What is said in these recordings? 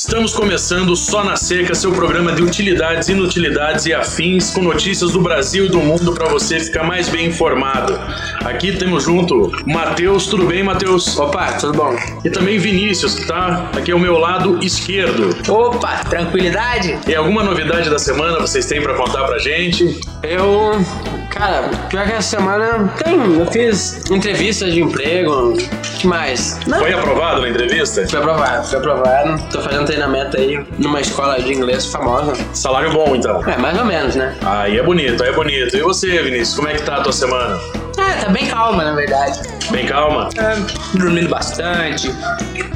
Estamos começando Só na Seca, seu programa de utilidades, inutilidades e afins, com notícias do Brasil e do mundo para você ficar mais bem informado. Aqui temos junto Matheus, tudo bem, Matheus? Opa, tudo bom? E também Vinícius, que tá aqui ao meu lado esquerdo. Opa, tranquilidade? E alguma novidade da semana vocês têm para contar pra gente? Eu. Cara, pior que essa semana tem. Eu fiz entrevistas de emprego. que mais? Não. Foi aprovado na entrevista? Fui aprovado, fui aprovado. Tô fazendo treinamento aí numa escola de inglês famosa. Salário bom, então. É, mais ou menos, né? Aí é bonito, aí é bonito. E você, Vinícius, como é que tá a tua semana? É, tá bem calma, na verdade. Bem calma? É, dormindo bastante,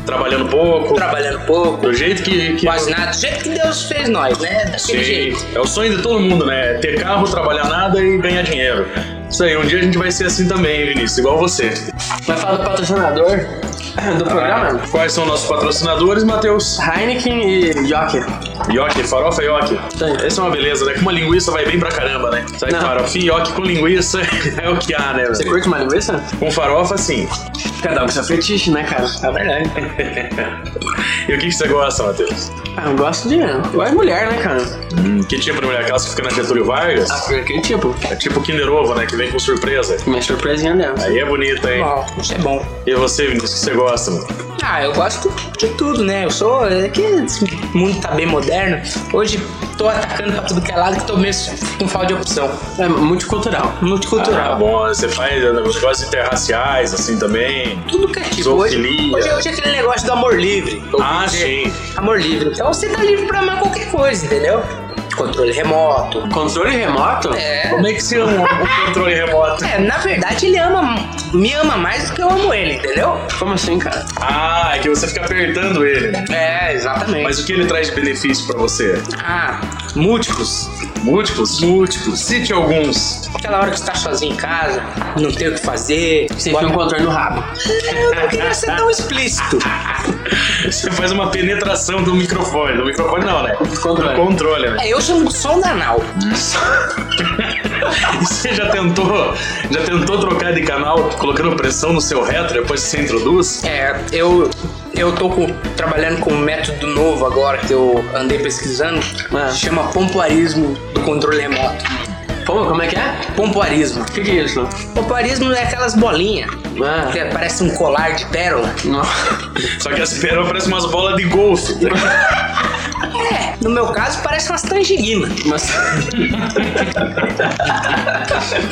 Trabalhando pouco? trabalhando pouco, Do jeito que... que... quase nada. Do jeito que Deus fez nós, né? Daquele Sim, jeito. é o sonho de todo mundo, né? Ter carro, trabalhar nada e ganhar dinheiro. Isso aí, um dia a gente vai ser assim também, Vinícius, igual você. Vai falar do patrocinador do programa? Quais são nossos patrocinadores, Matheus? Heineken e Jockey. Yoki, farofa Yoki. Sim. Essa é uma beleza, né? Com uma linguiça vai bem pra caramba, né? Sai Não. farofinha, Yoki com linguiça é o que há, né? Você curte uma linguiça? Com farofa, sim. Cada um com seu fetiche, né, cara? É verdade. E o que, que você gosta, Matheus? Ah, eu gosto de. Eu gosto de mulher, né, cara? Hum, que tipo de mulher? Aquelas que fica na Getúlio Vargas? Ah, por aquele tipo. É tipo Kinder Ovo, né? Que vem com surpresa. Minha surpresinha dela. Aí é bonito, hein? Bom, isso é bom. E você, Vinícius, o que você gosta, mano? Ah, eu gosto de tudo, né? Eu sou. É que esse mundo tá bem moderno. Hoje tô atacando pra tudo que é lado que tô mesmo com falta de opção. É multicultural. Ah, Multicultural. bom, você faz né, negócios interraciais, assim, também. Tudo que é tipo. Hoje, hoje, hoje é aquele negócio do amor livre. Ah, dizer. sim. Amor livre. Então você tá livre pra amar qualquer coisa, entendeu? Controle remoto. Controle remoto? É. Como é que se ama o controle remoto? É, na verdade ele ama, me ama mais do que eu amo ele, entendeu? Como assim, cara? Ah, é que você fica apertando ele. É, exatamente. Mas o que ele traz de benefício pra você? Ah, múltiplos. Múltiplos? Múltiplos. Cite alguns. Aquela hora que você tá sozinho em casa, não tem o que fazer. Você um controle no rabo. Eu não queria ser tão explícito. Você faz uma penetração do microfone. Do microfone não, né? Do controle. controle, né? É, eu chamo som danal. E você já tentou, já tentou trocar de canal colocando pressão no seu reto depois que você introduz? É, eu. Eu tô com- trabalhando com um método novo agora que eu andei pesquisando. Ah. Se chama pompoarismo do controle remoto. Pô, como é que é? Pompoarismo. O que, que é isso? Pompoarismo é aquelas bolinhas. Ah. Que parece um colar de pérola. Não. Só que as peras parecem umas bolas de golfe. É, no meu caso parece umas tangerinas. Mas.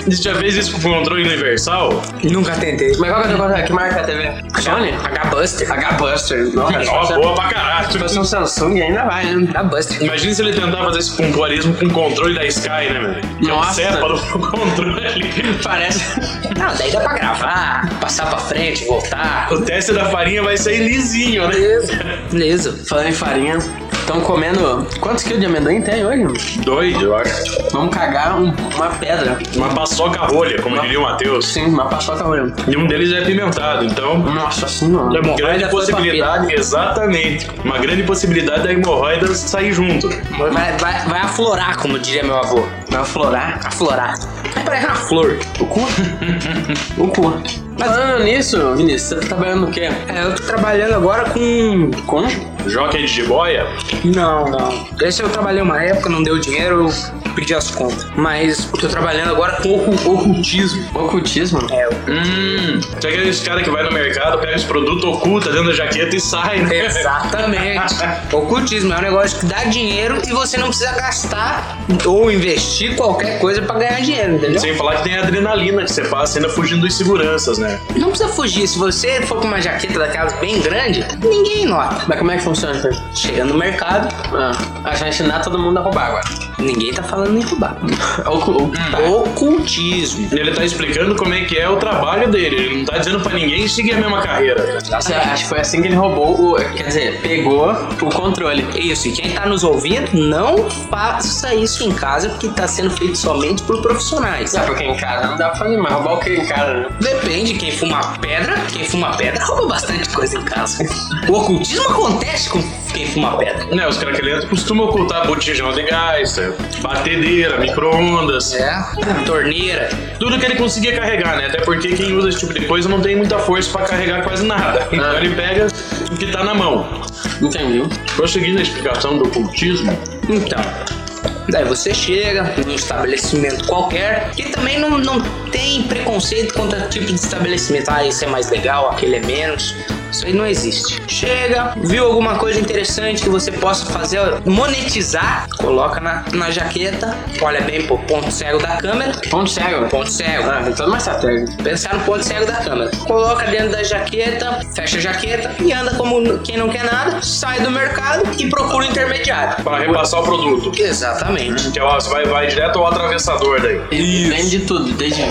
Você já fez isso com o controle universal? Nunca tentei. Mas qual que é o teu controle? Que marca é a TV? Sony? H-Buster. H-Buster. Nossa, se Ó, fosse- boa pra Se caralho. fosse um Samsung ainda vai, né? H-Buster. Imagina se ele tentar fazer esse pompoarismo com o controle da Sky, né, meu? Que é um Nossa. cépalo pro controle. Parece. Não, daí dá pra gravar, passar pra frente, voltar. O teste da farinha vai sair lisinho, né? Beleza. Beleza. Falando em farinha, estão comendo. Quantos quilos de amendoim tem hoje? Doido, eu acho. Vamos cagar um- uma pedra. Uma paçoca rolha, como diria o Matheus. Sim, uma paçoca olhando. E um deles é apimentado, então. Nossa senhora. Hemorroida Grande foi pra possibilidade, exatamente. Uma grande possibilidade da hemorroida sair junto. Vai, vai, vai aflorar, como diria meu avô. Vai aflorar Aflorar. Vai parecer uma flor. o cu. o cu. Mas falando nisso, Vinícius, você tá trabalhando no quê? É, eu tô trabalhando agora com. Com? Jockey de jiboia? Não, não. Esse eu trabalhei uma época, não deu dinheiro, eu pedi as contas. Mas eu tô trabalhando agora com ocu- ocultismo. Ocultismo? É, Hum. Você é aqueles cara que vai no mercado, pega esse produto oculto dentro da jaqueta e sai, né? Exatamente. Ocultismo é um negócio que dá dinheiro e você não precisa gastar ou investir qualquer coisa pra ganhar dinheiro, entendeu? Sem falar que tem a adrenalina que você passa ainda fugindo dos seguranças, né? Não precisa fugir. Se você for com uma jaqueta daquelas bem grande, ninguém nota. Mas como é que funciona? Chega no mercado, Ah, a gente ensinar todo mundo a roubar agora. Ninguém tá falando em roubar. Ocu- ocu- Ocultismo. Ele tá explicando como é que é o trabalho dele. Ele não tá dizendo pra ninguém seguir a mesma carreira. Acha que foi assim que ele roubou o. Quer dizer, pegou o controle. Isso, e quem tá nos ouvindo, não faça isso em casa, porque tá sendo feito somente por profissionais. É, porque em casa não dá pra fazer, mas roubar o que em casa, né? Depende, quem fuma pedra, quem fuma pedra rouba bastante coisa em casa. O ocultismo acontece com quem fuma pedra. Né, os craquelentos costumam ocultar botijão de gás, batedeira, micro-ondas. É, torneira. Tudo que ele conseguia carregar, né? Até porque quem usa esse tipo de coisa não tem muita força pra carregar quase nada. Então Ah. ele pega o que tá na mão. Entendi. Prosseguindo a explicação do ocultismo, Então, daí você chega num estabelecimento qualquer que também não, não tem preconceito contra tipo de estabelecimento. Ah, esse é mais legal, aquele é menos. Isso aí não existe. Chega, viu alguma coisa interessante que você possa fazer, monetizar, coloca na, na jaqueta, olha bem pro ponto cego da câmera. Ponto cego. Ponto cego. Ah, tem toda uma estratégia. Pensar no ponto cego da câmera. Coloca dentro da jaqueta, fecha a jaqueta e anda como quem não quer nada, sai do mercado e procura o intermediário. para repassar o produto. Exatamente. Que ó, você vai, vai direto ao atravessador daí. Vende de tudo, desde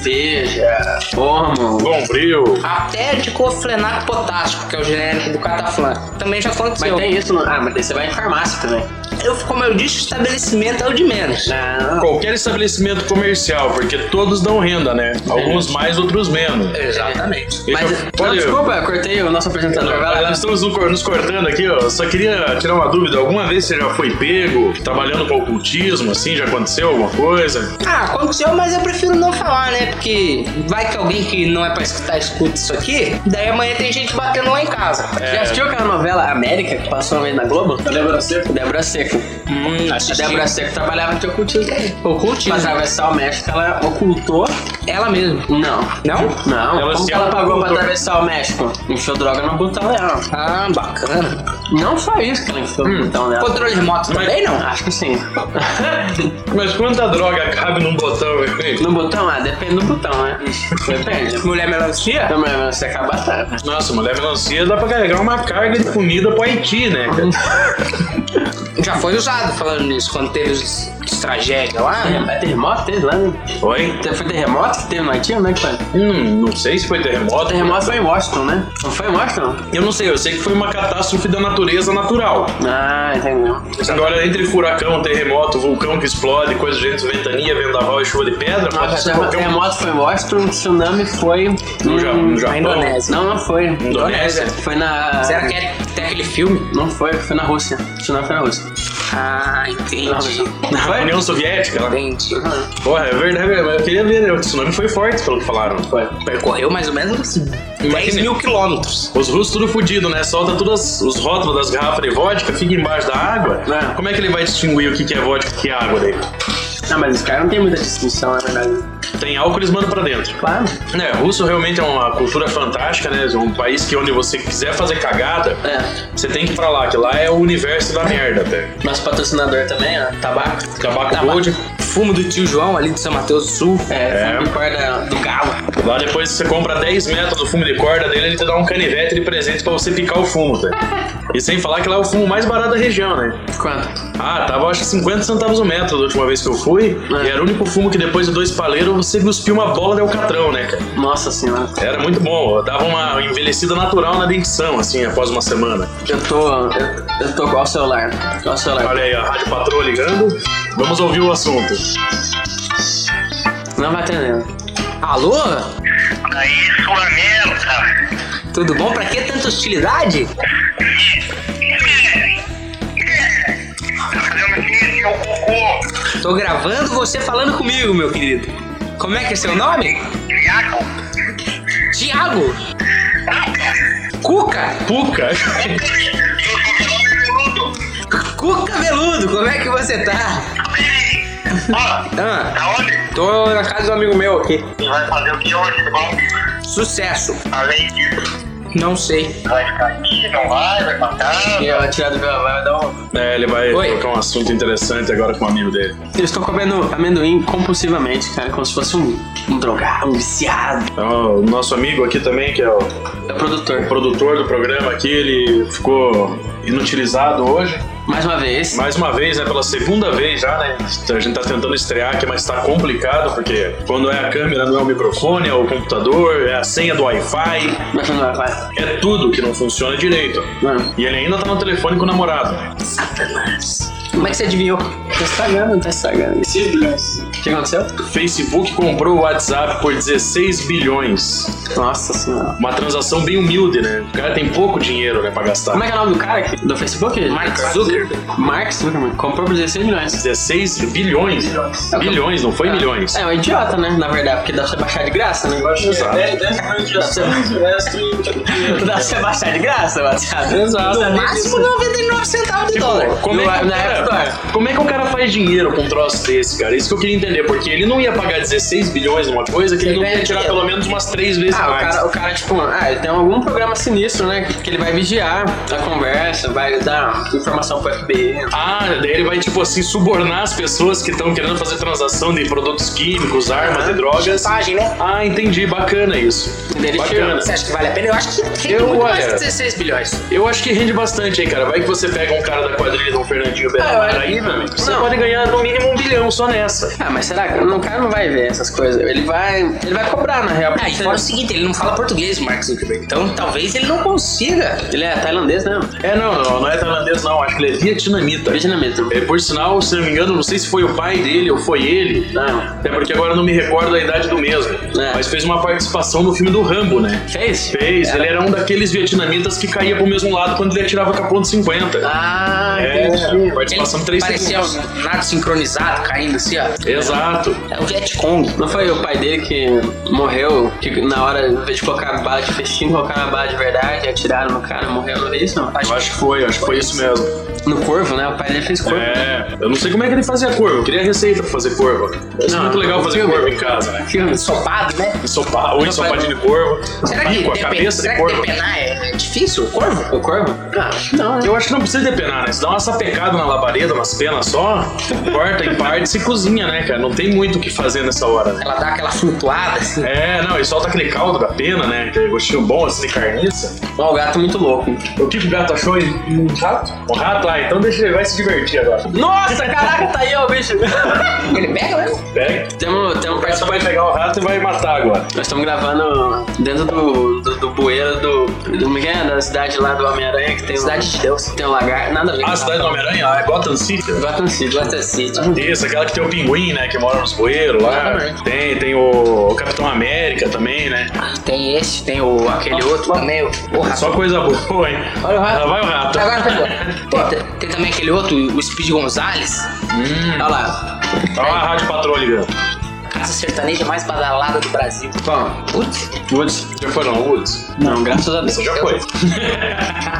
veja, forma. Bombril. Até diclofenaco potássico, que é o genérico do cataflã. Também já Mas aconteceu. tem isso, no... ah, mas daí você vai em farmácia também. Eu, como eu disse, o estabelecimento é o de menos. Não, Qualquer estabelecimento comercial, porque todos dão renda, né? Alguns mais, outros menos. Exatamente. Deixa Mas eu- Não, desculpa, cortei o nosso apresentador. Vai lá. Nós estamos no- nos cortando aqui, ó. Só queria tirar uma dúvida. Alguma vez você já foi pego trabalhando com ocultismo, assim? Já aconteceu alguma coisa? Ah, aconteceu, mas eu prefiro não falar, né? Porque vai que alguém que não é pra escutar escuta isso aqui, daí amanhã tem gente batendo lá em casa. Já assistiu aquela novela América que passou uma vez na Globo? Débora Seco. Débora Seco. Hum, A. Débora Seco trabalhava de ocultismo aí. Pra Ocultismo. atravessar o México, ela ocultou. Ela mesma. Não. Não? Não, Ela como que ela pagou pra ocultou. atravessar o México? Enfiou droga no botão dela. Ah, bacana. Não só isso que ela enfiou no botão dela. Controle remoto também não? Acho que sim. Mas quanta droga cabe num botão, velho? no botão? Ah, depende do botão, né? Depende. Mulher melancia? Também você acaba bastante. Nossa, mulher melancia dá pra carregar uma carga de comida pro Haiti, né? Já foi usado falando nisso, quando teve os, os tragédias lá. É terremoto teve lá, né? Oi? Foi terremoto que teve no Haiti, né? Que foi? Hum, não sei se foi O terremoto. terremoto foi em Washington, né? Não foi em Washington? Eu não sei, eu sei que foi uma catástrofe da natureza natural. Ah, entendeu. Agora, entre furacão, terremoto, vulcão que explode, coisa de gente, ventania, vendaval e chuva de pedra, pode Nossa, ser o qualquer terremoto foi em Washington, o tsunami foi No, Ja- no Japão. Na Indonésia. Não, não foi. Indonésia? Foi na. Será que é, tem aquele filme? Não foi, foi na Rússia. O tsunami foi na Rússia. Ah, entendi. Na? União Soviética. lá. Entendi. Porra, é verdade, mas eu queria ver, né? O tsunami foi forte, pelo que falaram. Foi. Percorreu mais ou menos uns 10 mil quilômetros. Os russos tudo fudido, né? Solta todos os rótulos das garrafas de vodka, fica embaixo da água. É. Como é que ele vai distinguir o que que é vodka e o que é água daí? Não, mas os caras não tem muita distinção, na verdade. Tem álcool, eles mandam pra dentro. Claro. É, russo realmente é uma cultura fantástica, né? Um país que onde você quiser fazer cagada, É. você tem que ir pra lá, que lá é o universo da merda, até. Nosso patrocinador também, ó. Tabaco. Tabaco Tabaco. Gold. Fumo do tio João ali de São Mateus do Sul. É, É. fumo de corda do galo. Lá depois você compra 10 metros do fumo de corda dele, ele te dá um canivete de presente pra você picar o fumo, tá? E sem falar que lá é o fumo mais barato da região, né? Quanto? Ah, tava acho que 50 centavos o metro da última vez que eu fui. É. E era o único fumo que depois de dois paleiros você cuspiu uma bola de alcatrão, né, cara? Nossa senhora. Era muito bom, dava uma envelhecida natural na dentição, assim, após uma semana. Eu tô. Eu, eu tô com o celular. Qual o celular? Olha aí, a Rádio Patroa ligando. Vamos ouvir o assunto. Não vai atendendo. Alô? Aí, sua merda! Tudo bom? Pra que tanta hostilidade? Tá? Tô gravando você falando comigo, meu querido. Como é que é seu nome? Iago? Tiago. Cuca. Puca! Cuca veludo, como é que você tá? Ó, Ah, tá onde? tô na casa do amigo meu aqui. E vai fazer o que hoje, irmão? Sucesso. Além disso, Não sei. vai ficar aqui, não vai, vai casa? E eu tirar do meu vai dar um. É, ele vai Oi. colocar um assunto interessante agora com um amigo dele. Eu estou comendo amendoim compulsivamente, cara, como se fosse um, um drogado, um viciado. Então, o nosso amigo aqui também, que é o É o produtor. produtor do programa aqui, ele ficou inutilizado hoje. Mais uma vez. Mais uma vez, né? Pela segunda vez já, né? A gente tá tentando estrear aqui, mas tá complicado, porque quando é a câmera não é o microfone, é o computador, é a senha do Wi-Fi, vai. é tudo que não funciona direito. E ele ainda tá no telefone com o namorado. Satanás. Como é que você adivinhou? Tá estragando, tá estragando. 6 bilhões. O que aconteceu? Facebook comprou o WhatsApp por 16 bilhões. Nossa senhora. Uma transação bem humilde, né? O cara tem pouco dinheiro, né, pra gastar. Como é que é o nome do cara aqui? do Facebook? Mark Zuckerberg. Mark Zuckerberg. Comprou por 16 milhões. 16 bilhões. Bilhões, não foi milhões. É um idiota, né? Na verdade, porque dá pra você baixar de graça, né? Exato. Dá pra você baixar de graça o WhatsApp. Exato. No máximo 99 centavos de Tipo, dólar. como é, que No- o Store. como é que o cara faz dinheiro com um troço desse, cara? Isso que eu queria entender, porque ele não ia pagar 16 bilhões numa coisa que ele, Ele não ia tirar dinheiro. pelo menos umas três vezes Ah, o mais. cara, o cara, tipo, ah, ele tem algum programa sinistro, né? Que ele vai vigiar a conversa, vai dar informação pro FBI. Ah, daí ele vai, tipo assim, subornar as pessoas que estão querendo fazer transação de produtos químicos, armas Aham. e drogas. Chantagem, né? Ah, entendi. Bacana isso. Ele Bacana. Você acha que vale a pena? Eu acho que rende Eu, muito mais olha- que 16 bilhões. Eu acho que rende bastante, hein, cara. Vai que você pega um cara da quadrilha do Fernandinho Bernardo aí, meu amigo. Você Não. pode ganhar no mínimo um bilhão só nessa. Ah, mas será que o cara não vai ver essas coisas? Ele vai, ele vai cobrar, na real. Ah, e fora o seguinte, ele não fala português, Mark Zuckerberg. Então talvez ele não consiga. Ele é tailandês, né? É, não, não, não é tailandês, não. Acho que ele é vietnamita. Vietnamita. É, por sinal, se não me engano, não sei se foi o pai dele ou foi ele. Ah, Até porque agora eu não me recordo a idade do mesmo. É. Mas fez uma participação no filme do Rambo, né? fez? Fez. Ele era um daqueles vietnamitas que caía pro mesmo lado quando ele atirava com a ponto 50. Ah, é, entendi. participação Ele 3 parecia segundos. um nada sincronizado, caindo assim, ó. Exato. É o Vietcong. Não foi o pai dele que morreu, que na hora, em vez de colocar bala de festim, colocaram a bala de verdade, atiraram no cara, morreu, não é isso? Não? Eu acho que foi, acho que foi isso mesmo. No corvo, né? O pai dele fez corvo. É, eu não sei como é que ele fazia curva. Eu queria receita pra fazer ser Não, muito legal fazer filme. curva em casa, né? Filme. Ensopado, né? Ensopar, ou ensopadinho de corvo. Será que, com a cabeça será de que corvo. depenar é, é difícil, o corvo? O corvo? Ah, não, né? Eu acho que não precisa depenar, né? Você dá uma sapecada na labareda, nas penas só, corta em partes e cozinha, né, cara? Não tem muito o que fazer nessa hora, né? Ela dá aquela flutuada, assim. É, não, e solta aquele caldo da pena, né? Aquele gostinho bom, assim, de carniça. Ó, o gato é muito louco. O que que o gato achou? Um rato? Um rato? Ah, então deixa ele, vai se divertir agora. Nossa, caraca, tá aí, ó, o bicho. Ele pega mesmo? Pega. temos, temos O gato vai pegar o rato e vai matar agora. Nós estamos gravando dentro do, do, do bueiro do, do. Como é que é? Da cidade lá do Homem-Aranha, que tem Cidade um, de Deus. Tem um lagar. Nada a ver. Ah, a cidade do Homem-Aranha? Ah, é Gotham City. Gotham City. Gotham City. Isso, aquela que tem o pinguim, né? Que mora nos bueiros lá. Exatamente. Tem, tem o, o Capitão América também, né? Tem esse, tem o, aquele outro também, o, o rato. Só coisa boa, hein? Olha o rato. Lá vai o rato. Agora pegou. Tem, tem também aquele outro, o Speed Gonzalez. Olha lá. Olha a Rádio Patrulha ligando. Casa sertaneja mais badalada do Brasil. Bom, Putz, Woods. Já foi não, Woods? Não, graças a Deus. Você já foi.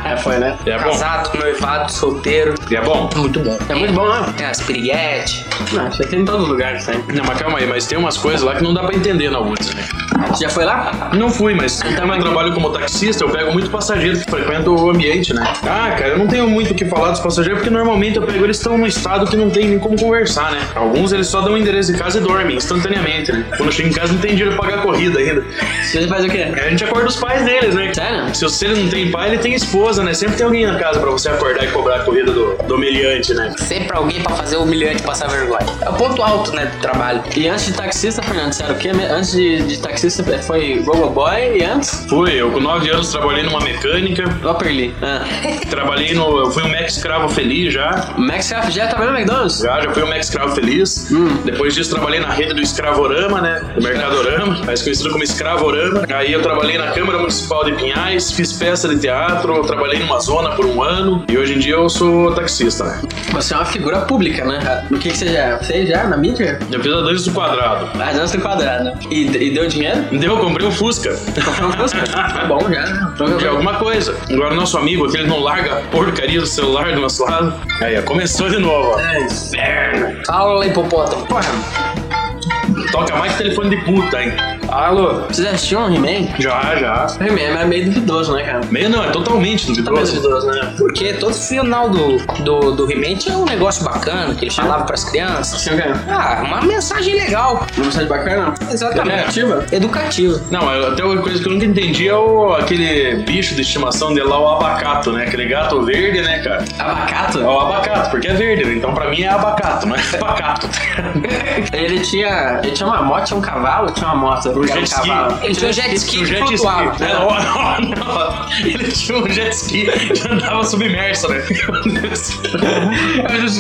É, foi, né? E é bom? casado, noivado, solteiro. E é bom? Muito bom. É muito bom, né? Tem as piriguete. Não, isso aqui em todos os lugares tem. Não, mas calma aí, mas tem umas coisas lá que não dá pra entender na Woods, né? Você já foi lá? Não fui, mas como eu trabalho como taxista, eu pego muito passageiro que frequenta o ambiente, né? Ah, cara, eu não tenho muito o que falar dos passageiros, porque normalmente eu pego eles estão num estado que não tem nem como conversar, né? Alguns eles só dão o endereço de casa e dormem instantaneamente, né? Quando eu chego em casa não tem dinheiro pra pagar a corrida ainda. Você faz o quê? A gente acorda os pais deles, né? Sério? Se você não tem pai, ele tem esposa, né? Sempre tem alguém na casa pra você acordar e cobrar a corrida do, do humilhante, né? Sempre alguém pra fazer o humilhante passar vergonha. É o ponto alto, né, do trabalho. E antes de taxista, Fernando, era o quê? Antes de, de taxista foi Roboboy e antes? Fui, eu com 9 anos trabalhei numa mecânica, Upperly. Ah. trabalhei no. Eu fui um Max Escravo Feliz já. Max Craft já trabalhou no McDonald's? Já, já fui um Max Escravo Feliz. Hum. Depois disso, trabalhei na rede do Escravorama, né? Do Mercadorama, mais conhecido como Escravorama. Aí eu trabalhei na Câmara Municipal de Pinhais, fiz peça de teatro, trabalhei numa zona por um ano. E hoje em dia eu sou taxista, né? Você é uma figura pública, né? O que, que você já fez já na mídia? Eu fiz a dança do quadrado. A dança do quadrado. E, e deu dinheiro? Deu, eu comprei um Fusca. Comprou um Fusca? É bom já, né? De alguma coisa. Agora, nosso amigo, aquele não larga a porcaria do celular do nosso lado. Aí, ó, começou de novo, ó. É inferno. Fala, hipopótamo. Porra, Toca mais telefone de puta, hein? Alô? vocês assistiram He-Man? Já, já. He-Man é meio duvidoso, né, cara? Meio não, é totalmente Tá meio duvidoso. duvidoso, né? Porque todo final do, do, do He-Man tinha um negócio bacana que ele falava pras crianças. Quê? Ah, uma mensagem legal. Uma mensagem bacana? Exatamente. Educativa? Educativa. Não, eu- até uma coisa que eu nunca entendi é o, aquele bicho de estimação dele lá, o abacato, né? Aquele gato verde, né, cara? Abacato? É o abacato, porque é verde, né? Então pra mim é abacato, não é abacato. Ele tinha. Ele tinha uma moto, tinha um cavalo, tinha uma moto. O um jet ski. Ele tinha um jet ski um que jet ski. flutuava. É, Ele tinha um jet ski que andava submerso, né?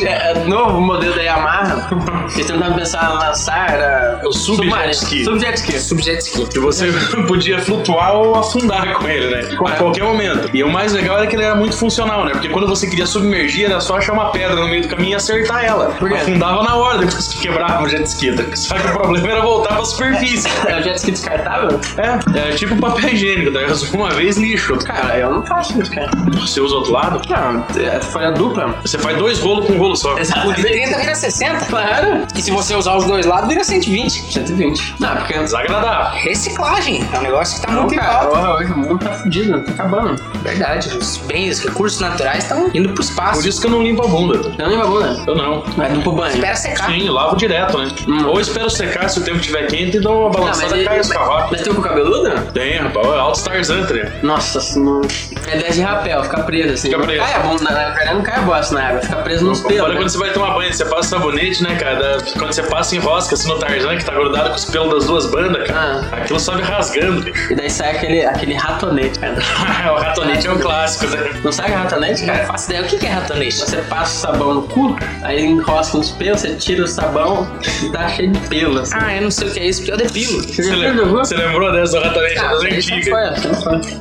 É, é, novo modelo da Yamaha, eles tentavam pensar em lançar era O sub submarino. jet ski. Sub jet ski. Subjet ski. Que você podia flutuar ou afundar com ele, né? A qualquer momento. E o mais legal era que ele era muito funcional, né? Porque quando você queria submergir, era só achar uma pedra no meio do caminho e acertar ela. Por quê? Afundava na hora depois que quebrava o jet ski. Só que o problema era voltar pra superfície. É o jet ski descartável? É, é tipo papel higiênico, tá? Uma vez lixo. Cara, eu não faço isso, cara. Você usa o outro lado? Não, é folha dupla. Você faz dois rolos com um rolo só. O de 30 vira 60. Claro. E se você usar os dois lados, vira 120. 120. Não, porque antes. Desagradável. Reciclagem. É um negócio que tá Não, muito em cara, hoje o mundo tá fudido, tá acabando. Verdade. Os bens, os recursos naturais estão indo pro espaço. Por isso que eu não limpo a bunda. Eu nem vou, né? Eu não. Vai duplo banho. Espera secar. Sim, lavo direto, né? Hum. Ou espero secar se o tempo estiver quente e dou uma Não, balançada ele- cai os carrotes. Mas tem o cabeludo? Tem, rapaz. É Alto Tarzan, né? Nossa senhora. É 10 de rapel, fica preso assim. Fica preso. Não cai a bunda, na verdade não cai a bosta na água, fica preso nos pelos. Né? quando você vai tomar banho, você passa sabonete, né, cara? Quando você passa em rosca, assim, no Tarzan, que tá grudado com os pelos das duas bandas, cara. Ah. Aquilo sobe rasgando. E daí sai aquele, aquele ratonete, cara. o ratonete é um clássico, né? Não sai ratonete, Não cara? faço ideia. O que que é ratonete? Você passa o sabão no cu, aí enrosca nos pelos, você tira o sabão e tá cheio de pelo, assim. Ah, eu não sei o que é isso, porque eu depilo. Você Você, lembrou dessa Ah, das antigas?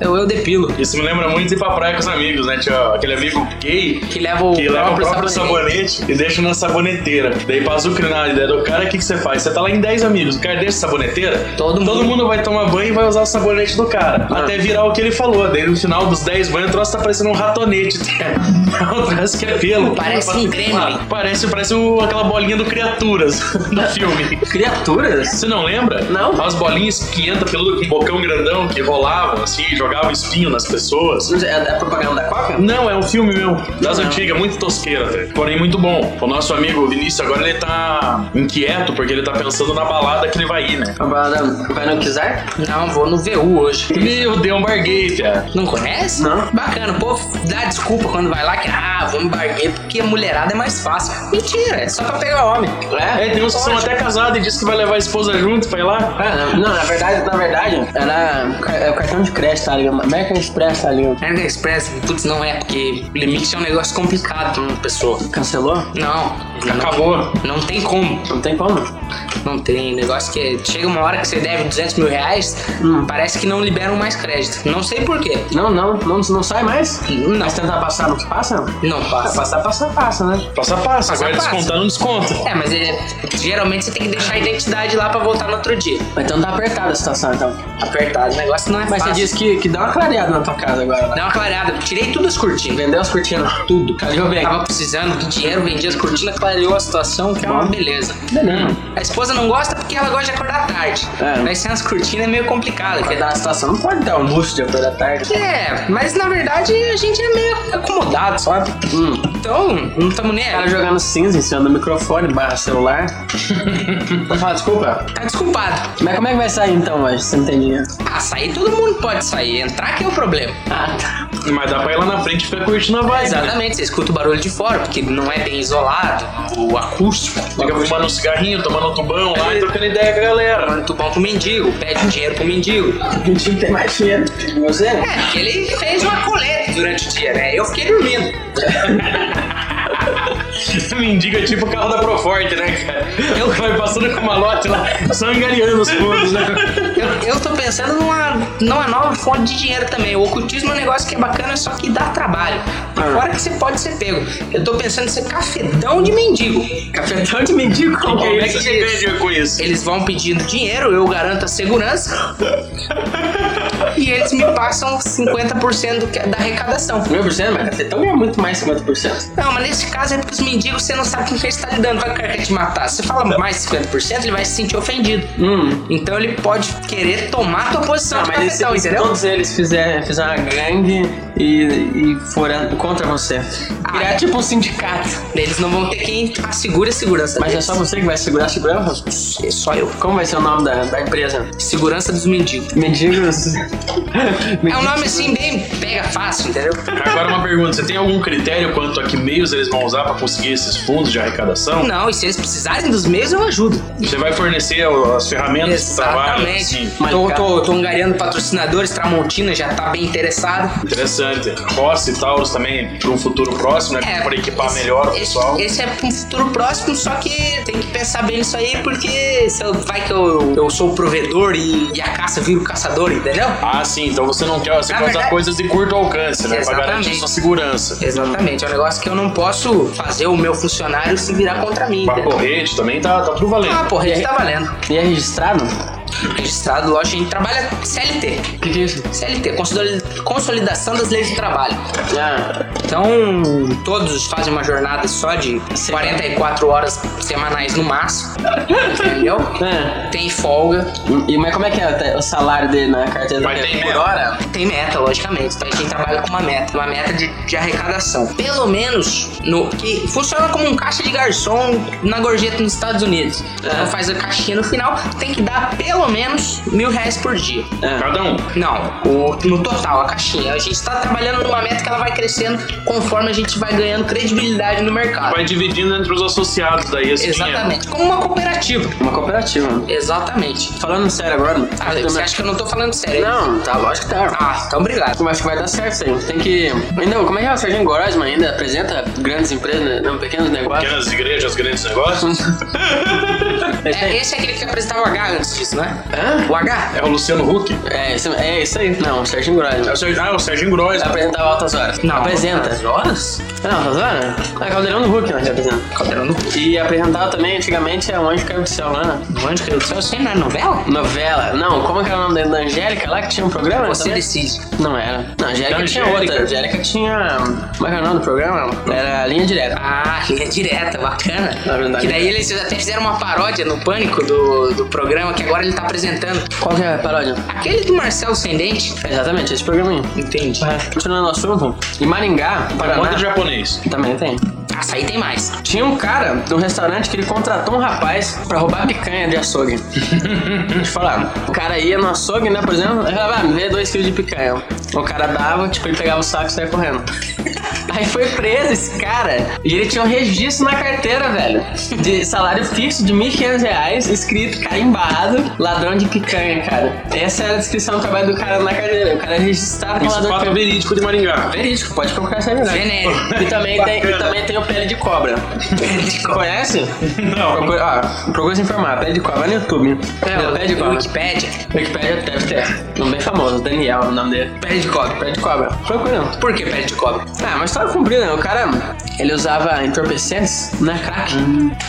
Eu, eu depilo. Isso me lembra muito ir pra praia com os amigos, né? Tinha aquele amigo gay Que leva o que leva o próprio sabonete. sabonete e deixa na saboneteira. Daí pra azucrinar a ideia do cara, o que, que você faz? Você tá lá em 10 amigos, o cara deixa a saboneteira, Todo todo mundo. mundo vai tomar banho e vai usar o sabonete do cara. Até virar o que ele falou. Daí no final dos 10 banhos, o troço tá parecendo um ratonete. o troço que é pelo. Parece um gremlin. Parece, parece o- aquela bolinha do Criaturas do filme. Criaturas? Você não lembra? Não. As bolinhas 500 peludas com bocão grandão que rolavam assim, jogavam espinho nas pessoas. Não É, é propaganda da Coca? Não, é um filme meu, das Não. antigas, muito tosqueira, até. porém muito bom. O nosso amigo Vinícius agora ele tá inquieto porque ele tá pensando na balada que ele vai ir, né? A balada vai no Kizar? Não, vou no VU hoje. Meu Deus, um barguei, piada. Não conhece? Não. Bacana, o povo dá desculpa quando vai lá que, ah, vamos barguei porque a mulherada é mais fácil. Mentira, é só pra pegar homem. É, tem uns que são até casados e diz que vai levar a esposa junto pra ir lá. Ah, não, não, na verdade, na verdade, era o é o cartão de crédito, tá ligado? American Express, tá ligado? American Express, putz, não é, porque limite é um negócio complicado pra uma pessoa. Cancelou? Não. não- Acabou. Não tem como. Não tem como. Não tem negócio que chega uma hora que você deve 200 mil reais, Hum. parece que não liberam mais crédito. Não sei por quê. Não, não, não, não sai mais? Não, Mas tentar passar, não passa? não Ah, passa. passar, passar, passa, né? Passa a passa, Passa agora passa. descontar não desconta. É, mas é, geralmente você tem que deixar a identidade lá pra voltar no outro dia. Mas então tá apertada a situação, então. Apertado, o negócio não é Mas você fácil. disse que, que dá uma clareada na tua casa agora, né? Dá uma clareada, tirei tudo as cortinas. Vendeu as cortinas, tudo. Clareou bem. Tava precisando de dinheiro, vendi as cortinas, clareou a situação, que é uma beleza. Beleza. A esposa não gosta porque ela gosta de acordar tarde. É. Mas sem as cortinas é meio complicado. Porque porque- da situação não pode dar um luxo de acordar tarde. É, mas na verdade a gente é meio acomodado, sabe? Hum. Então, não estamos nem O cara aí. jogando cinza em cima do microfone barra celular. Vou falar, desculpa. Tá desculpado. Mas como é que vai sair então hoje? Você não tem dinheiro? Ah, sair todo mundo pode sair. Entrar que é o problema. Ah, tá. Mas dá pra ir lá na frente e ficar curtindo a vibe. né? Exatamente, você escuta o barulho de fora, porque não é bem isolado, o acústico. Fica fumando um cigarrinho, tomando um tubão lá e trocando ideia com a galera. Manda tubão pro mendigo, pede dinheiro pro mendigo. O time tem mais dinheiro que você? É, porque ele fez uma coleta durante o dia, né? Eu fiquei dormindo. Mendiga é tipo o carro da Proforte, né, cara? Eu vai passando com uma lote lá, só engariando os fundos, né? Eu, eu tô pensando numa, numa nova fonte de dinheiro também. O ocultismo é um negócio que é bacana, só que dá trabalho. E Ah. fora que você pode ser pego. Eu tô pensando em ser cafetão de mendigo. Cafetão de mendigo? Como que é é que você ganha dinheiro com isso? Eles vão pedindo dinheiro, eu garanto a segurança. e eles me passam 50% do que- da arrecadação. 50%? Mas cafetão ganha muito mais 50%. Não, mas nesse caso é porque os mendigos você não sabe com quem você tá lidando. Vai querer te matar. Se você fala mais de 50%, ele vai se sentir ofendido. Hum. Então ele pode querer tomar a tua posição Não, mas cafetão, se entendeu? todos eles fizer, fizer uma gangue e, e forem contra você? Criar Ah, tipo um sindicato. Eles não vão ter quem assegure a segurança Mas é deles. só você que vai segurar a segurança? É só eu. Como vai ser o nome da, da empresa? Segurança dos mendigos. Mendigos É um nome assim, bem pega fácil, entendeu? Agora uma pergunta, você tem algum critério quanto a que meios eles vão usar pra conseguir esses fundos de arrecadação? Não, e se eles precisarem dos meios, eu ajudo. Você vai fornecer as ferramentas pro trabalho? Exatamente. Assim, Tô, tô, tô angariando patrocinadores, Tramontina já tá bem interessado. interessante. Rossi e Taurus também para um futuro próximo, né? Pra equipar esse- melhor o pessoal. Esse é pra um futuro próximo, só que tem que pensar bem nisso aí, porque se eu, vai que eu, eu sou o provedor e, e a caça vira o caçador, entendeu? Ah, sim, então você não quer, você Na quer usar verdade- coisas de curto alcance, né? Pra Exatamente. garantir sua segurança. Exatamente, é um negócio que eu não posso fazer o meu funcionário se virar contra mim. Pra entendeu? correte também tá, tá tudo valendo. Ah, porra, isso tá valendo. E é registrado? Registrado, lógico, a gente trabalha CLT. O que, que é isso? CLT, Consoli- Consolidação das Leis do Trabalho. Ah, Então, todos fazem uma jornada só de 44 horas semanais no máximo. Entendeu? é. Tem folga, E, mas como é que é o salário dele na carteira Mas tem por meta. hora? tem meta, logicamente. Então a gente trabalha com uma meta, uma meta de, de arrecadação. Pelo menos no que funciona como um caixa de garçom na gorjeta nos Estados Unidos. Então faz a caixinha no final, tem que dar pelo menos mil reais por dia. É. Cada um. Não, o- no total, a caixinha. A gente está trabalhando numa meta que ela vai crescendo conforme a gente vai ganhando credibilidade no mercado. Vai dividindo entre os associados daí esse dinheiro. Exatamente, como uma cooperativa. Uma cooperativa. Exatamente. Falando sério agora. Ah, você acha que eu não tô falando sério? Não, tá, lógico que tá. Ah, então obrigado. Eu acho que vai dar certo isso aí. Tem que. Ainda, como é que é? O Serginho Gorosman ainda apresenta grandes empresas, né? não, pequenos negócios? Pequenas igrejas, grandes negócios. É, esse é aquele que apresentava o H antes disso, né? Hã? O H? É o Luciano Huck. É, isso, é isso aí. Não, o Serginho Gorosman. É o Serginho, ah, o Serginho Gross. Apresentava altas horas. Não. Apresenta. Quantas horas? Não, altas horas? É Caldeirão do Hulk, nós apresenta. Caldeirão do Hulk. E apresentava também, antigamente, é o Anjo Caiu do Céu né? O Anjo Caiu do Céu, você não é novela? Novela. Não, como é que era o nome da- da Angélica lá que tinha um programa? Você também? decide. Não era. Não, a Angélica tinha Angélica. outra. Angélica tinha. Como é que era o nome do programa? Era Linha Direta. Ah, linha direta, bacana. Na verdade. Que daí eles até fizeram uma paródia no Pânico do, do programa que agora ele tá apresentando. Qual que é a paródia? Aquele do Marcelo Sem Dente. Exatamente, esse programa aí. Entendi. Continuando o assunto, em Maringá, Banda Paraná, japonês. também tem. Ah, Essa aí tem mais. Tinha um cara de um restaurante que ele contratou um rapaz pra roubar picanha de açougue. Deixa eu falar. O cara ia no açougue, né, por exemplo, ele falava, ah, me vê dois quilos de picanha. O cara dava, tipo, ele pegava o saco e saia correndo. Aí foi preso esse cara e ele tinha um registro na carteira, velho, de salário fixo de 1.500 reais, escrito carimbado, ladrão de picanha, cara. Essa era a descrição do trabalho do cara na carteira. O cara registrava é ladrão de fato picanha. verídico de Maringá. Verídico, pode procurar essa verdade. Genérico. E também tem, e também tem o pele de cobra. Conhece? Não. Procura, ah, procura se informar. Pele de cobra no YouTube. É, pele de cobra. Wikipedia. Wikipedia deve ter. Um bem famoso, Daniel, é o nome dele. Pele de cobra. Pele de cobra. Procura. Por que pele de cobra? Ah, mas história comprida, né? O cara, ele usava entorpecentes, né? Crack.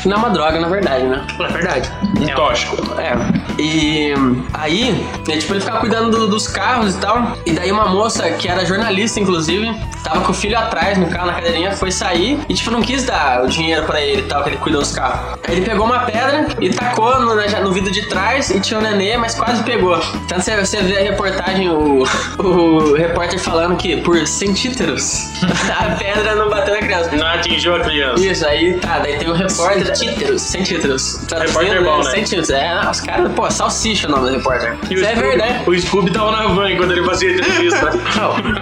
Não é uma droga, na verdade, né? É verdade. Um tóxico. É. E aí, ele, tipo, ele ficava cuidando do- dos carros e tal. E daí uma moça, que era jornalista, inclusive, tava com o filho atrás no carro, na cadeirinha, foi sair e, tipo, não quis dar o dinheiro pra ele e tal, que ele cuidou dos carros. Aí ele pegou uma pedra e tacou no, no vidro de trás e tinha o nenê, mas quase pegou. Tanto você, você vê a reportagem, o, o repórter falando que por centímetros a pedra não bateu na criança. Não atingiu a criança. Isso, aí tá, daí tem o repórter. Centímetros. Centímetros. Repórter bom, né? Centímetros, é, os caras, pô, salsicha o nome do repórter. E o Isso é Scooby- verdade. O Scooby tava na van enquanto ele fazia a entrevista.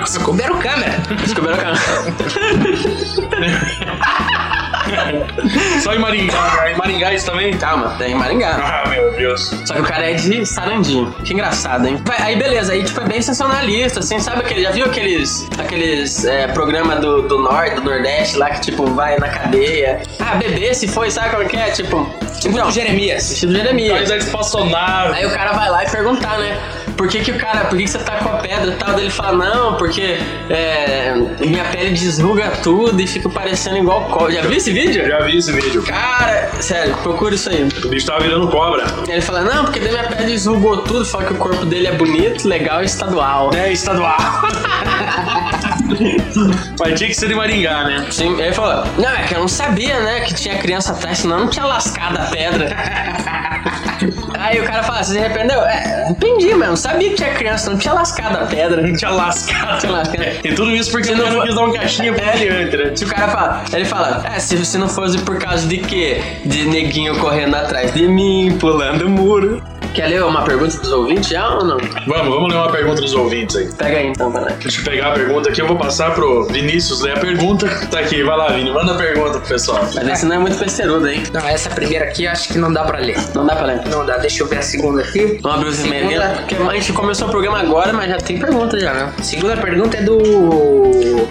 Scooby era o câmera. Descobriram a cara. Só em Maringá. Em Maringá isso também? Calma, tem em Maringá. Ah, meu Deus. Só que o cara é de Sarandinho. Que engraçado, hein? Aí beleza, aí tipo é bem sensacionalista, assim, sabe aquele, já viu aqueles, aqueles é, programa do, do norte, do nordeste lá que tipo vai na cadeia. Ah, bebê se foi, sabe como que é? Tipo, então, Do Jeremias. Estilo Jeremias. Mas é espaçonave. Aí o cara vai lá e perguntar, né? Por que, que o cara, por que, que você tá com a pedra e tal? Daí ele fala, não, porque é, minha pele desruga tudo e fica parecendo igual cobra. Já viu esse vídeo? Já vi esse vídeo. Cara, sério, procura isso aí. O bicho tava virando cobra. Ele fala, não, porque daí minha pele desrugou tudo, fala que o corpo dele é bonito, legal e estadual. É estadual. Mas tinha que ser de Maringá, né? Sim, ele falou, não, é que eu não sabia, né, que tinha criança atrás, senão eu não tinha lascado a pedra. Aí o cara fala, você se arrependeu? É, arrependi, mas não sabia que tinha criança, não tinha lascado a pedra. Não tinha lascado. Tinha lascado. E tudo isso porque Se o não cara não for- quis dar um caixinha pra ele antes, né? Se o cara fala, ele fala, é, se, se não fosse por causa de quê? De neguinho correndo atrás de mim, pulando o muro. Quer ler uma pergunta dos ouvintes já ou não? Vamos, vamos ler uma pergunta dos ouvintes aí. Pega aí então, peraí. Deixa eu pegar a pergunta aqui, eu vou passar pro Vinícius ler a pergunta. Tá aqui, vai lá, Vini, manda a pergunta pro pessoal. Mas esse não é muito besterudo, hein? Não, essa primeira aqui eu acho que não dá pra ler. Não dá pra ler. Não dá, deixa eu ver a segunda aqui. Vamos abrir os e-mails. Porque a gente começou o programa agora, mas já tem pergunta já, né? Segunda pergunta é do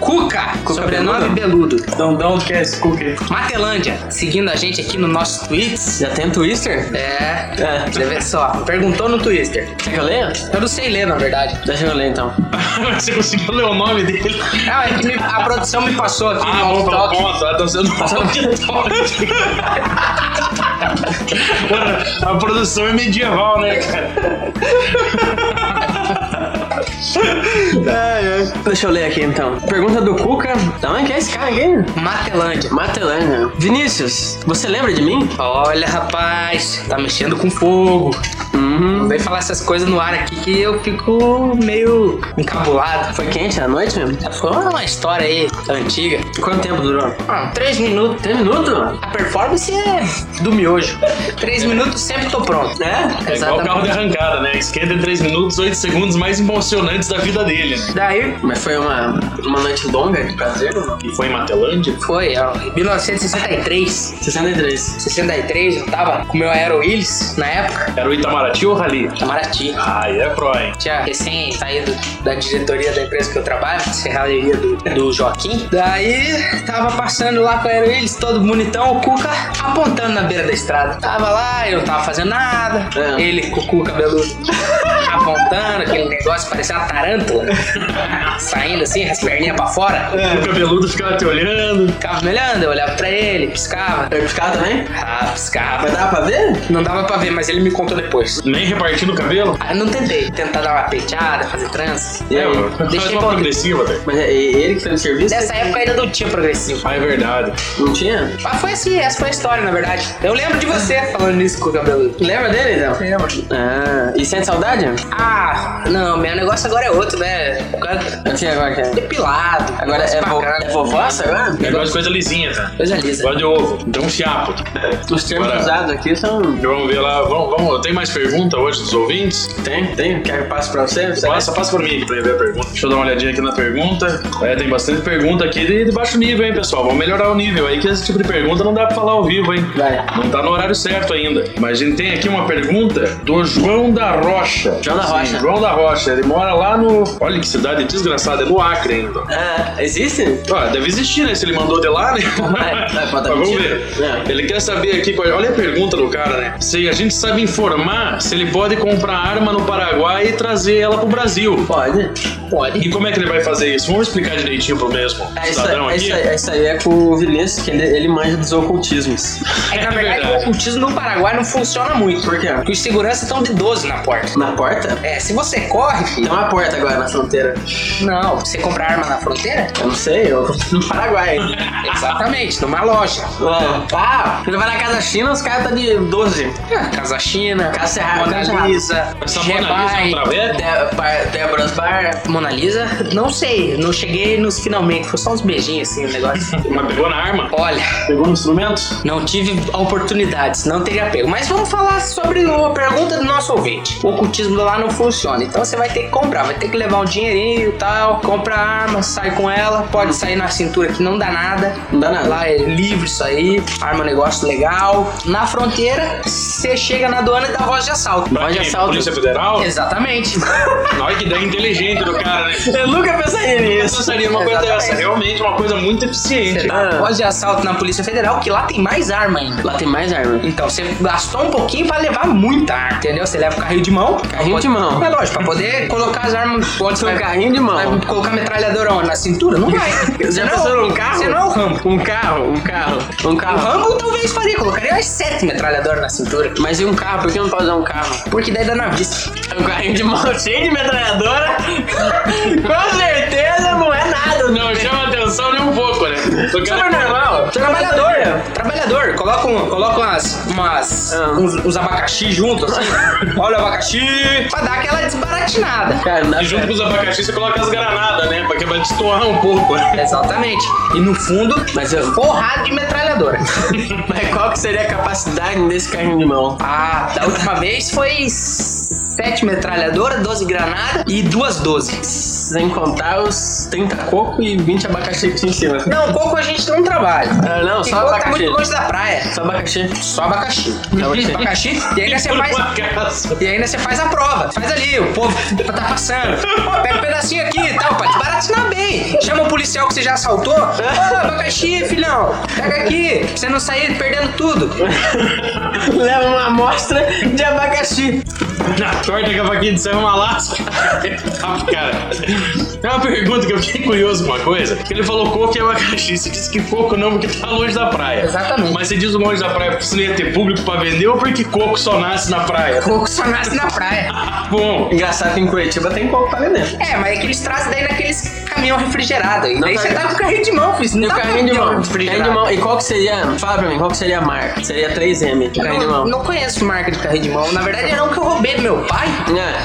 Cuca, Cuca sobrenome Beludo. Então, dá onde que é esse cookie? Matelândia, seguindo a gente aqui no nosso tweets. Já tem Twister? É, É. você vê só, perguntou no Twitter. Quer que eu leia? Eu não sei ler, na verdade. Deixa eu ler então. Você conseguiu ler o nome dele? Ah, é que me- a produção me passou aqui Ah, no vamos ponto. Ah, Então você não Mano, A produção é medieval, né, cara? Deixa eu ler aqui então. Pergunta do Cuca. Da onde que é esse cara aqui? Matelândia. Matelândia. Vinícius, você lembra de mim? Olha, rapaz, tá mexendo com fogo. Uhum. Não vem falar essas coisas no ar aqui que eu fico meio encabulado. Foi quente à noite mesmo? Foi uma história aí antiga. Quanto tempo durou? Ah, três minutos. Três minutos? A performance é do miojo. Três minutos sempre tô pronto. É? É igual o carro de arrancada, né? Esquenta em 3 minutos, 8 segundos mais emocionantes da vida dele, né? Daí Mas foi uma, uma noite longa de prazer não? E foi em Matelândia? foi, ó, em 1963. 63. 63, eu tava com meu Aero Willis na época, Era o Itamaraty ou o Rally? Itamaraty. Ah, é pro, hein? Tinha recém saído da diretoria da empresa que eu trabalho, serralheria do, do Joaquim. Daí tava passando lá com o Aero Willis, todo bonitão, o Cuca apontando na beira da estrada. Tava lá, eu não tava fazendo nada. É. Ele com o cu cabeludo apontando, aquele negócio parecia uma tarântula. Saindo assim, as perninhas pra fora. O cabeludo ficava te olhando. Ficava me olhando, eu olhava pra ele, piscava. Vai piscar também? Ah, piscava. Mas dava pra ver? Não dava pra ver, mas ele me contou depois. Nem repartindo o cabelo. Ah, eu não tentei. Tentar dar uma penteada, fazer trança. E É. Faz Deixei uma pra- progressiva, velho. Mas é ele que fez o serviço? Nessa época ainda não tinha progressivo. Ah, é verdade. Não tinha? Mas foi assim, essa foi a história, na verdade. Eu lembro de você falando nisso com o cabelo. Lembra dele, então? Lembro. Ah, e sente saudade? Ah, não, meu negócio agora é outro, né? Eu tinha agora que é. Depilado. Agora é, vo é vovossa agora? Negócio de coisa lisinha, tá? Coisa lisa. Gosto de ovo. Então um fiapo. Os termos Agora- usados aqui são. Vamos ver lá. Vamos, vamos. Tem mais pergunta hoje dos ouvintes? Tem? Tem? Quer que eu passe pra você? Você Passa, passa pra mim aqui pra eu ver a pergunta. Deixa eu dar uma olhadinha aqui na pergunta. É, tem bastante pergunta aqui de, de baixo nível, hein, pessoal? Vamos melhorar o nível aí, que esse tipo de pergunta não dá pra falar ao vivo, hein? Vai. Não tá no horário certo ainda. Mas a gente tem aqui uma pergunta do João da Rocha. João da Rocha. João da Rocha. Ele mora lá no. Olha que cidade desgraçada, é no Acre ainda. Ah, existe? Deve existir, né? Se ele mandou de lá, né? vai, pode tá Mas vamos ver. É. Ele quer saber aqui, olha a pergunta do cara, né? Se a gente sabe informar se ele pode comprar arma no Paraguai e trazer ela pro Brasil. Pode. Pode. E como é que ele vai fazer isso? Vamos explicar direitinho pro mesmo É isso, cidadão é, aqui? isso, aí- é isso aí é com o Vinícius, que ele, ele manja dos ocultismos. É que, na É verdade, verdade. o ocultismo no Paraguai não funciona muito. Por quê? Porque os seguranças estão de 12 na porta. Na porta? É, se você corre, Tem filho. uma porta agora na fronteira. Não, você compra arma na fronteira? Eu não sei, eu no Paraguai. Exatamente, numa loja. É. Ah, ele vai na casa China, os caras tá de 12. Ah, Casa China, Casa Cerrado, Mona. Lisa, Essa Mona Lisa é um Débora Bar. Mona Lisa, não sei, não cheguei nos finalmente, foi só uns beijinhos assim o negócio. Mas pegou na arma? Olha, Pegou no instrumento? não tive oportunidades, não teria pego. Mas vamos falar sobre a pergunta do nosso ouvinte. O ocultismo lá não funciona, então você vai ter que comprar, vai ter que levar um dinheirinho e tal, compra a arma, sai com ela, pode sair na cintura que não dá nada. Não dá nada. Lá é livre isso aí, arma é um negócio legal. Na fronteira, você chega na aduana e dá voz de assalto. Pra Pode quem? assalto. Polícia Federal? Exatamente. Olha que ideia inteligente do cara, né? Eu nunca pensaria Eu nisso. pensaria uma coisa dessa. Realmente uma coisa muito eficiente. Você dá voz de assalto na Polícia Federal, que lá tem mais arma ainda. Lá tem mais arma. Então, você gastou um pouquinho pra levar muita arma, entendeu? Você leva o carrinho de mão. Carrinho de mão. É lógico, pra poder colocar as armas onde você Um vai... carrinho de mão. Vai colocar metralhadora? Na cintura? Não vai. Já não, pensou num carro? Você não é o Rambo. Um carro, um carro. Um O carro. Rambo talvez faria, colocaria umas sete metralhadoras na cintura. Mas e um carro? Por que não pode usar um carro? Porque daí dá na vista. Um carrinho de mão cheio de metralhadora. Com certeza não é nada. Não chama atenção nem um pouco, né? Super normal. Trabalhador, trabalhador, coloca, um, coloca umas, umas Ah. uns, uns abacaxi junto, assim. Olha o abacaxi. Pra dar aquela desbaratinada. Cara, E junto com os abacaxi você coloca as granadas, né? Pra quebrar destoar um pouco, né? Exatamente. E no fundo, Mas eu- forrado de metralhadora. Mas qual que seria a capacidade desse carrinho de mão? Ah, da última vez foi sete metralhadoras, 12 granadas e duas 12. Sem contar os 30 coco e 20 abacaxi em cima. Não, coco a gente não trabalha. Ah, não, só coco tá abacaxi. muito longe da praia. Só abacaxi. Só abacaxi. Abacaxi. abacaxi. E ainda você faz. casa. E ainda você faz a prova. Faz ali, o povo tá passando. Ó, pega um pedacinho aqui e tal, pra desbaratinar bem. Chama o policial que você já assaltou. Ô, abacaxi, filhão. Pega aqui, pra você não sair perdendo tudo. Leva uma amostra de abacaxi. Na torta que a vaquinha de serra uma lasca. Ah, cara. É uma pergunta que eu fiquei curioso com uma coisa. Ele falou coco e abacaxi. Você disse que coco não, porque tá longe da praia. Exatamente. Mas você diz longe da praia porque você não ia ter público pra vender ou porque coco só nasce na praia? Coco só nasce na praia. Bom, Engraçado que em Curitiba tem coco pra vender. É, mas é que eles trazem daí naqueles caminhão refrigerado. E Não daí tá- você tá com o carrinho de mão, filho. Não o tá carrinho de mão. refrigerado. Carrinho de mão. E qual que seria? Fala pra mim, qual que seria a marca? Seria 3M. Eu Carrinho de não, mão. não conheço marca de carrinho de mão. Na verdade, era um que eu roubei do meu pai.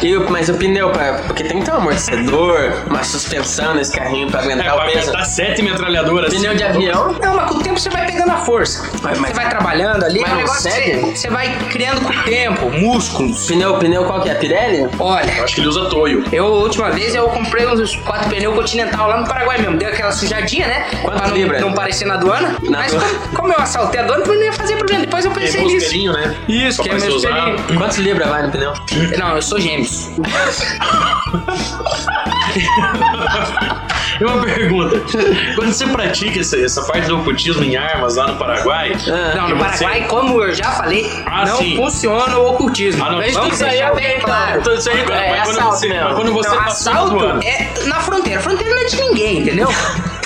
É, e o- mas o pneu, pra, porque tem que ter um amortecedor, uma suspensão nesse carrinho pra é, aguentar o vai peso. gastar sete metralhadoras. Pneu de avião, Não, mas com o tempo você vai pegando a força. Mas- mas- você vai trabalhando ali, mas é um negócio que segue? você, você vai criando com o tempo, músculos. pneu, pneu qual que é? Pirelli? Olha, Eu acho que ele usa toio. eu, a última vez, eu comprei uns quatro pneus Continental lá no Paraguai mesmo. Deu aquela sujadinha, né? Quanto pra não, libra? não parecer na aduana. Na mas aduana. como, como eu assaltei a aduana, eu não ia fazer problema. Depois eu pensei Queimou nisso. né? Isso, que é meu. Quantos libras vai no pneu? Não, eu sou gêmeos. E uma pergunta. Quando você pratica essa, essa parte do ocultismo em armas lá no Paraguai... Ah, Não, no você- Paraguai, como eu já falei, Ah, não sim. funciona o ocultismo. Ah, não, Mas Vamos deixar é bem claro. claro. Tudo isso aí é quando assalto você- mesmo. quando você Não, tá assalto é na fronteira. Fronteira não é de ninguém, entendeu?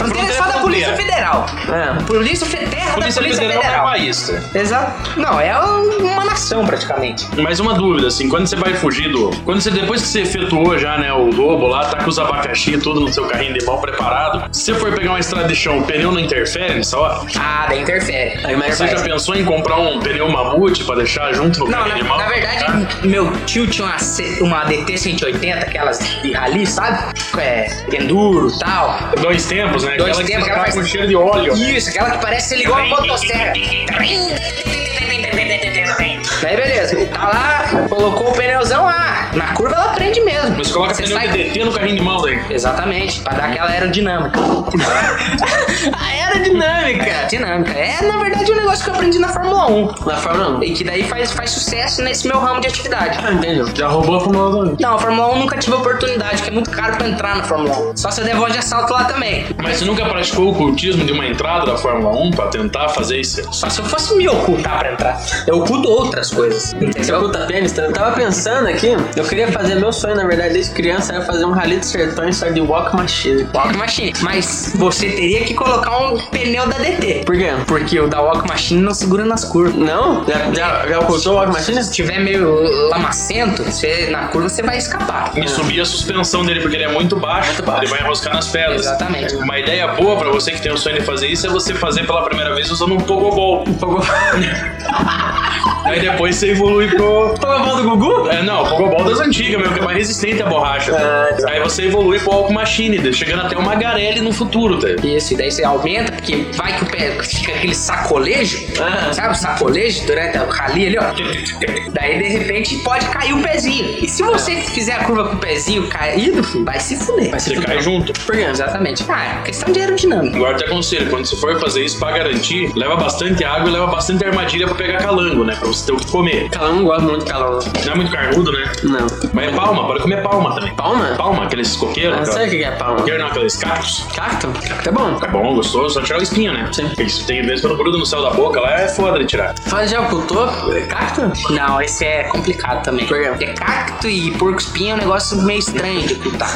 Fronteira é só da fronteira. Polícia Federal. É. Polícia Fe- Terra Polícia da Polícia Federal é Federal. paraguaísta. Exato. Não, é uma nação praticamente. Mas uma dúvida, assim, quando você vai fugir do. Quando você, depois que você efetuou já, né, o roubo lá, tá com os abacaxi tudo no seu carrinho de mão preparado. Se você for pegar uma estrada de chão, o pneu não interfere nessa hora? Ah, daí interfere. Aí, mas Você já pensou em comprar um pneu mamute pra deixar junto no Não, carrinho na, de mão? na verdade, meu tio tinha uma, uma DT 180, aquelas de rally, sabe? É, enduro e tal. Dois tempos, né? Dois aquela tempos, que aquela tá com cheiro de óleo. Isso, aquela que parece ser igual a motosserra. Daí beleza, tá lá, colocou o pneuzão lá. Na curva ela prende mesmo. Mas coloca Você pneu sai- de DT no carrinho de mão daí. Exatamente, pra dar aquela aerodinâmica. A aerodinâmica. Dinâmica. É, na verdade, um negócio que eu aprendi na Fórmula 1. Na Fórmula 1. E que daí faz, faz sucesso nesse meu ramo de atividade. Ah, entendi. Já roubou a Fórmula 1. Não, a Fórmula 1 nunca tive oportunidade, porque é muito caro pra entrar na Fórmula 1. Só se eu der voz de assalto lá também. Mas você nunca praticou o ocultismo de uma entrada da Fórmula 1 pra tentar fazer isso? Só se eu fosse me ocultar pra entrar. Eu oculto outras coisas. Você oculta pênis? Eu tava pensando aqui, eu queria fazer, meu sonho na verdade desde criança era fazer um rally de sertões só de walk machine. Walk Machine. Mas você teria que colocar um pneu da DT. Por quê? Porque o da Walk Machine não segura nas curvas. Não? Já, já, já ocultou o walk machine? Se tiver meio lamacento, você, na curva você vai escapar. E subir a suspensão dele, porque ele é muito baixo, Muito baixo. ele vai enroscar nas pedras. Exatamente. Uma ideia boa pra você que tem o sonho de fazer isso é você fazer pela primeira vez usando um pogobol. Aí depois você evolui pro. Pogobol do Gugu? É, não, o pogobol das antigas mesmo, que é mais resistente à borracha. Ah, Aí você evolui pro Walk Machine, chegando até uma Garelli no futuro, tá? Isso, e daí você aumenta, porque vai que o pé fica aquele sacolejo, Ah. sabe? O sacolejo durante o rali ali, ó. Daí de repente pode cair o pezinho. E se você fizer a curva com o pezinho caído, filho, vai se fuder. Vai se Você fuder. cai junto. Por quê? Exatamente. Ah, é questão de aerodinâmica. Agora te aconselho, quando você for fazer isso pra garantir, leva bastante água e leva bastante armadilha pra pegar calango, né? Pra você ter o que comer. Calão não gosta muito de calão. Não é muito carnudo, né? Não. Mas é palma, pode comer palma também. Palma? Palma, aqueles coqueiros. Aquela- sei o que é palma. Coqueiro não, aqueles cactos. Cacto? Cacto é bom. É bom, gostoso, só tirar o espinho, né? Sim. Porque se tem vezes quando gruda no céu da boca lá, é foda de tirar. Faz já ocultou cacto? Não, esse é complicado também. Por quê? Porque cacto e porco-espinho é um negócio meio estranho de ocultar.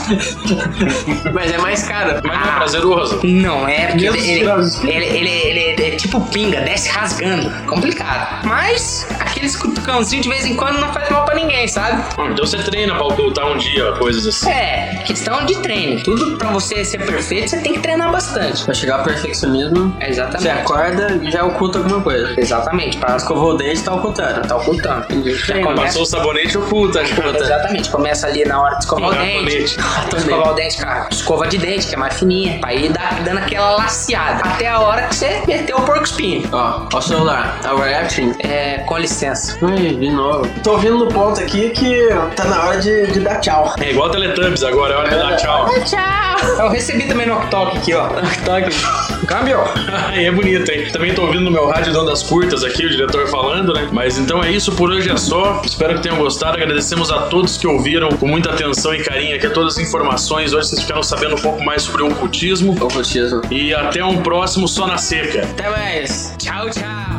Mas é mais caro. Mas não é Ah. prazeroso. Não, é porque ele, ele, ele, ele- ele é tipo tipo pinga, desce rasgando. Complicado. Mas aqueles cutucãozinhos de vez em quando não faz mal pra ninguém, sabe? Hum, Então você treina pra ocultar um dia, coisas assim. É, questão de treino. Tudo pra você ser perfeito, você tem que treinar bastante. Pra chegar ao perfeccionismo, É você exatamente. acorda e já oculta alguma coisa. Exatamente, para Escovou o dente, tá ocultando. tá ocultando. Já começa, Passou o sabonete, oculta. Oculta. exatamente, começa ali na hora de escovar o dente. Escovar o dente, cara. Escova de dente, que é mais fininha. Pra ir dar- dando aquela laceada. Até a hora que você meteu o porco espinho. Ó, ó o celular. Agora é assim. É, com licença. Ai, de novo. Tô ouvindo no ponto aqui que tá na hora de, de dar tchau. É igual Teletubbies agora, é hora de dar tchau. Eu recebi também no Talk aqui, ó. Toque. Câmbio. É bonito, hein? Também tô ouvindo no meu rádio dando as curtas aqui, o diretor falando, né? Mas então é isso, por hoje é só. Espero que tenham gostado. Agradecemos a todos que ouviram com muita atenção e carinho aqui todas as informações. Hoje vocês ficaram sabendo um pouco mais sobre o ocultismo. Ocultismo. E até um próximo Só na Seca. Até mais. Tchau, tchau.